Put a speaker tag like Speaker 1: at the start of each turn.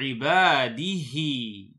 Speaker 1: ibadihi.